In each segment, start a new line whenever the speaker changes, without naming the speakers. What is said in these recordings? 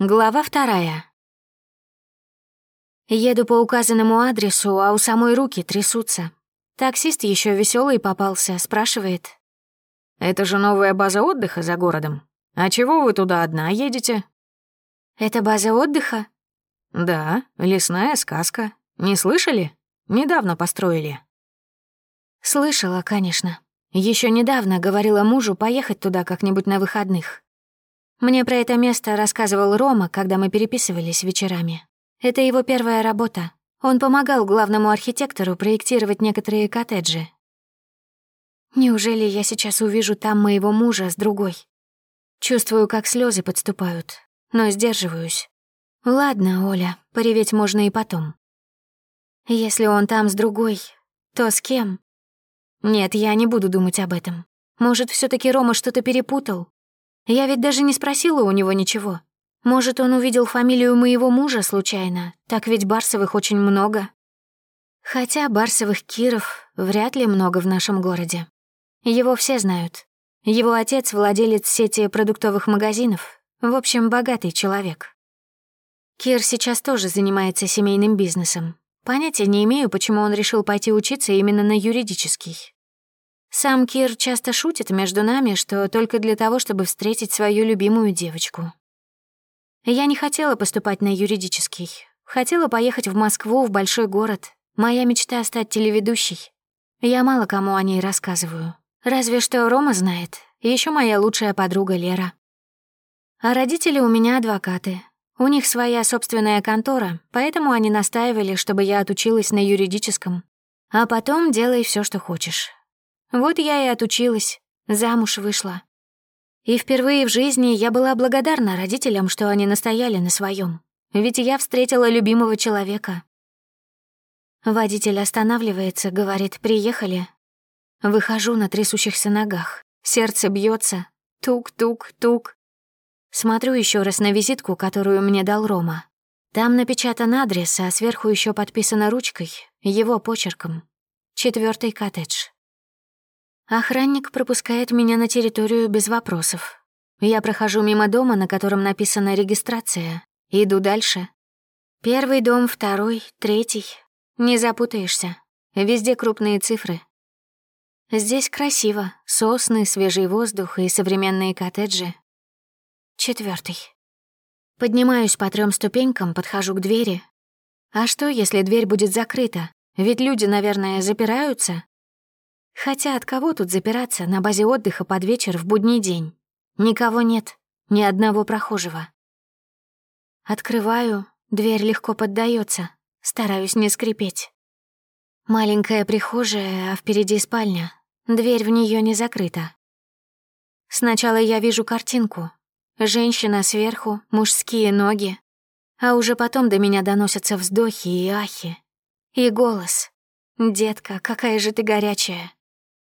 Глава вторая. Еду по указанному адресу, а у самой руки трясутся. Таксист еще веселый попался, спрашивает.
«Это же новая база отдыха за городом. А чего вы туда одна едете?»
«Это база отдыха?»
«Да, лесная сказка. Не слышали? Недавно построили».
«Слышала, конечно. Еще недавно говорила мужу поехать туда как-нибудь на выходных. Мне про это место рассказывал Рома, когда мы переписывались вечерами. Это его первая работа. Он помогал главному архитектору проектировать некоторые коттеджи. Неужели я сейчас увижу там моего мужа с другой? Чувствую, как слезы подступают, но сдерживаюсь. Ладно, Оля, пореветь можно и потом. Если он там с другой, то с кем? Нет, я не буду думать об этом. Может, все таки Рома что-то перепутал? Я ведь даже не спросила у него ничего. Может, он увидел фамилию моего мужа случайно, так ведь Барсовых очень много. Хотя Барсовых Киров вряд ли много в нашем городе. Его все знают. Его отец — владелец сети продуктовых магазинов. В общем, богатый человек. Кир сейчас тоже занимается семейным бизнесом. Понятия не имею, почему он решил пойти учиться именно на юридический. Сам Кир часто шутит между нами, что только для того, чтобы встретить свою любимую девочку. Я не хотела поступать на юридический. Хотела поехать в Москву, в большой город. Моя мечта — стать телеведущей. Я мало кому о ней рассказываю. Разве что Рома знает. Еще моя лучшая подруга Лера. А родители у меня адвокаты. У них своя собственная контора, поэтому они настаивали, чтобы я отучилась на юридическом. А потом делай все, что хочешь. Вот я и отучилась, замуж вышла. И впервые в жизни я была благодарна родителям, что они настояли на своем, ведь я встретила любимого человека. Водитель останавливается, говорит «приехали». Выхожу на трясущихся ногах, сердце бьется, тук-тук-тук. Смотрю еще раз на визитку, которую мне дал Рома. Там напечатан адрес, а сверху еще подписано ручкой, его почерком. Четвертый коттедж. Охранник пропускает меня на территорию без вопросов. Я прохожу мимо дома, на котором написана регистрация. Иду дальше. Первый дом, второй, третий. Не запутаешься. Везде крупные цифры. Здесь красиво. Сосны, свежий воздух и современные коттеджи. Четвертый. Поднимаюсь по трем ступенькам, подхожу к двери. А что, если дверь будет закрыта? Ведь люди, наверное, запираются. Хотя от кого тут запираться на базе отдыха под вечер в будний день? Никого нет, ни одного прохожего. Открываю, дверь легко поддается, стараюсь не скрипеть. Маленькая прихожая, а впереди спальня. Дверь в нее не закрыта. Сначала я вижу картинку. Женщина сверху, мужские ноги. А уже потом до меня доносятся вздохи и ахи. И голос. «Детка, какая же ты горячая!»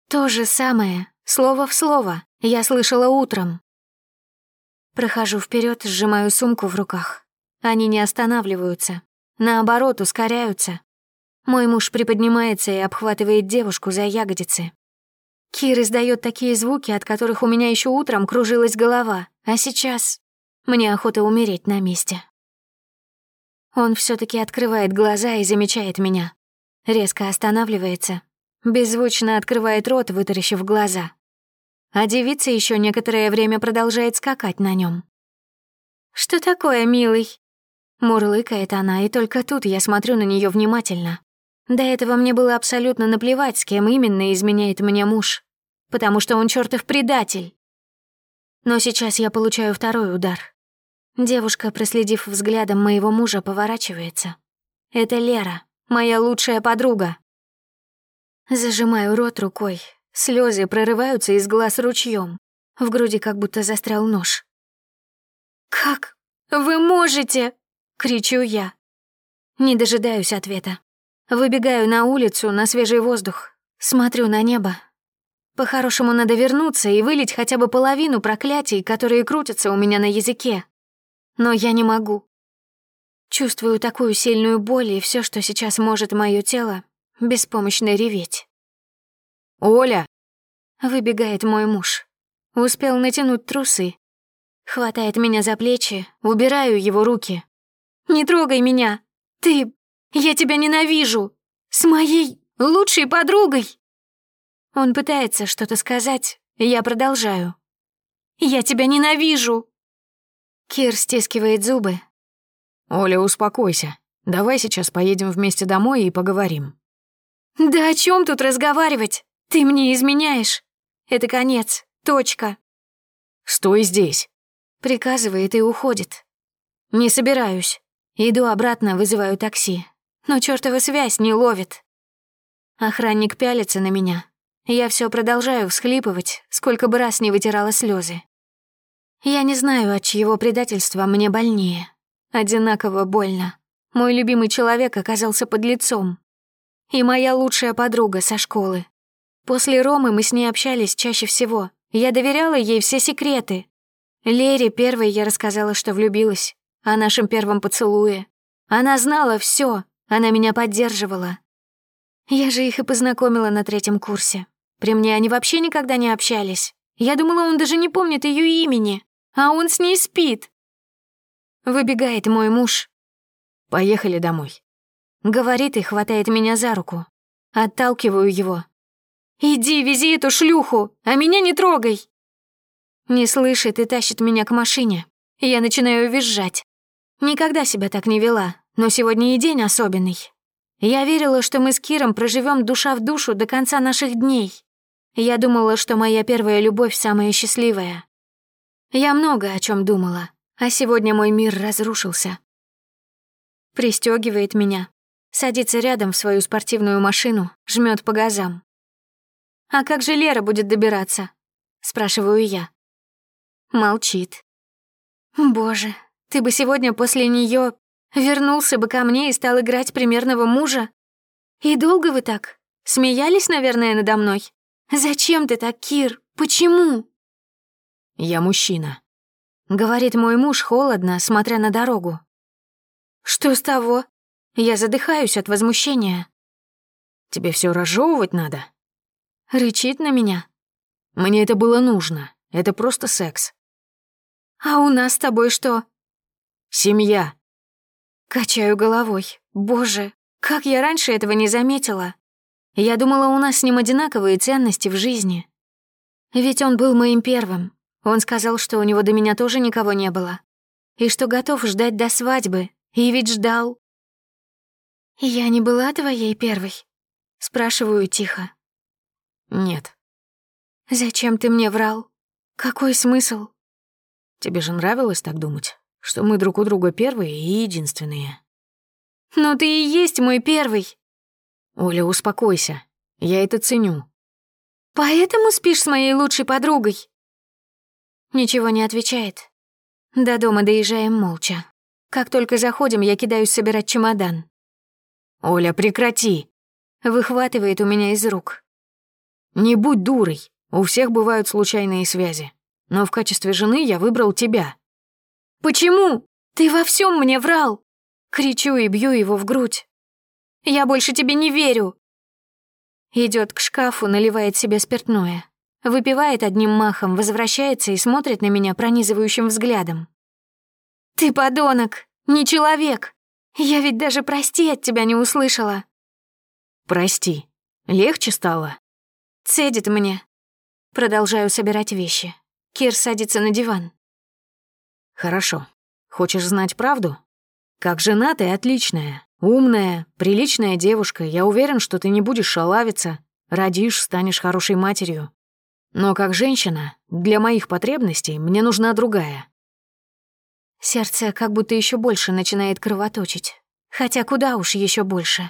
То же самое, слово в слово, я слышала утром. Прохожу вперед, сжимаю сумку в руках. Они не останавливаются, наоборот, ускоряются. Мой муж приподнимается и обхватывает девушку за ягодицы. Кир издает такие звуки, от которых у меня еще утром кружилась голова, а сейчас мне охота умереть на месте. Он все таки открывает глаза и замечает меня. Резко останавливается, Беззвучно открывает рот, вытаращив глаза. А девица еще некоторое время продолжает скакать на нем. «Что такое, милый?» Мурлыкает она, и только тут я смотрю на нее внимательно. До этого мне было абсолютно наплевать, с кем именно изменяет мне муж, потому что он чертов предатель. Но сейчас я получаю второй удар. Девушка, проследив взглядом моего мужа, поворачивается. Это Лера, моя лучшая подруга. Зажимаю рот рукой. Слезы прорываются из глаз ручьем. В груди как будто застрял нож. «Как? Вы можете?» — кричу я. Не дожидаюсь ответа. Выбегаю на улицу, на свежий воздух. Смотрю на небо. По-хорошему надо вернуться и вылить хотя бы половину проклятий, которые крутятся у меня на языке. Но я не могу. Чувствую такую сильную боль, и все, что сейчас может мое тело, беспомощно реветь.
«Оля!»
— выбегает мой муж. Успел натянуть трусы. Хватает меня за плечи, убираю его руки. «Не трогай меня! Ты... Я тебя ненавижу! С моей лучшей подругой!» Он пытается что-то сказать, я продолжаю. «Я тебя ненавижу!» Кир стискивает зубы.
«Оля, успокойся. Давай сейчас поедем вместе домой и поговорим».
«Да о чем тут разговаривать? Ты мне изменяешь. Это конец. Точка».
«Стой здесь», —
приказывает и уходит. «Не собираюсь. Иду обратно, вызываю такси. Но чертова связь не ловит». Охранник пялится на меня. Я все продолжаю всхлипывать, сколько бы раз не вытирала слезы. Я не знаю, от чьего предательства мне больнее. Одинаково больно. Мой любимый человек оказался под лицом и моя лучшая подруга со школы. После Ромы мы с ней общались чаще всего. Я доверяла ей все секреты. Лере первой я рассказала, что влюбилась, о нашем первом поцелуе. Она знала все, она меня поддерживала. Я же их и познакомила на третьем курсе. При мне они вообще никогда не общались. Я думала, он даже не помнит ее имени, а он с ней спит. Выбегает мой муж.
«Поехали домой»,
Говорит и хватает меня за руку. Отталкиваю его. «Иди, вези эту шлюху, а меня не трогай!» Не слышит и тащит меня к машине. Я начинаю визжать. Никогда себя так не вела, но сегодня и день особенный. Я верила, что мы с Киром проживем душа в душу до конца наших дней. Я думала, что моя первая любовь самая счастливая. Я много о чем думала, а сегодня мой мир разрушился. Пристегивает меня, Садится рядом в свою спортивную машину, жмет по газам. «А как же Лера будет добираться?» — спрашиваю я. Молчит. «Боже, ты бы сегодня после нее вернулся бы ко мне и стал играть примерного мужа. И долго вы так? Смеялись, наверное, надо мной? Зачем ты так, Кир? Почему?»
«Я мужчина», —
говорит мой муж холодно, смотря на дорогу. «Что с того? Я задыхаюсь от возмущения.
«Тебе все разжевывать надо?»
Рычит на меня.
«Мне это было нужно. Это просто секс».
«А у нас с тобой что?»
«Семья».
Качаю головой. «Боже, как я раньше этого не заметила? Я думала, у нас с ним одинаковые ценности в жизни. Ведь он был моим первым. Он сказал, что у него до меня тоже никого не было. И что готов ждать до свадьбы. И ведь ждал. «Я не была твоей первой?» — спрашиваю тихо.
«Нет».
«Зачем ты мне врал? Какой смысл?»
«Тебе же нравилось так думать, что мы друг у друга первые и единственные».
«Но ты и есть мой первый!»
«Оля, успокойся. Я это ценю».
«Поэтому спишь с моей лучшей подругой?» Ничего не отвечает. До дома доезжаем молча. Как только заходим, я кидаюсь собирать чемодан.
«Оля, прекрати!»
Выхватывает у меня из рук.
«Не будь дурой, у всех бывают случайные связи. Но в качестве жены я выбрал тебя».
«Почему? Ты во всем мне врал!» Кричу и бью его в грудь. «Я больше тебе не верю!» Идет к шкафу, наливает себе спиртное. Выпивает одним махом, возвращается и смотрит на меня пронизывающим взглядом. «Ты подонок! Не человек! Я ведь даже прости от тебя не услышала.
Прости. Легче стало?
Цедит мне. Продолжаю собирать вещи. Кир садится на диван.
Хорошо. Хочешь знать правду? Как жена ты отличная, умная, приличная девушка. Я уверен, что ты не будешь шалавиться. Родишь, станешь хорошей матерью. Но как женщина, для моих потребностей мне нужна другая.
Сердце как будто еще больше начинает кровоточить. Хотя куда уж еще больше.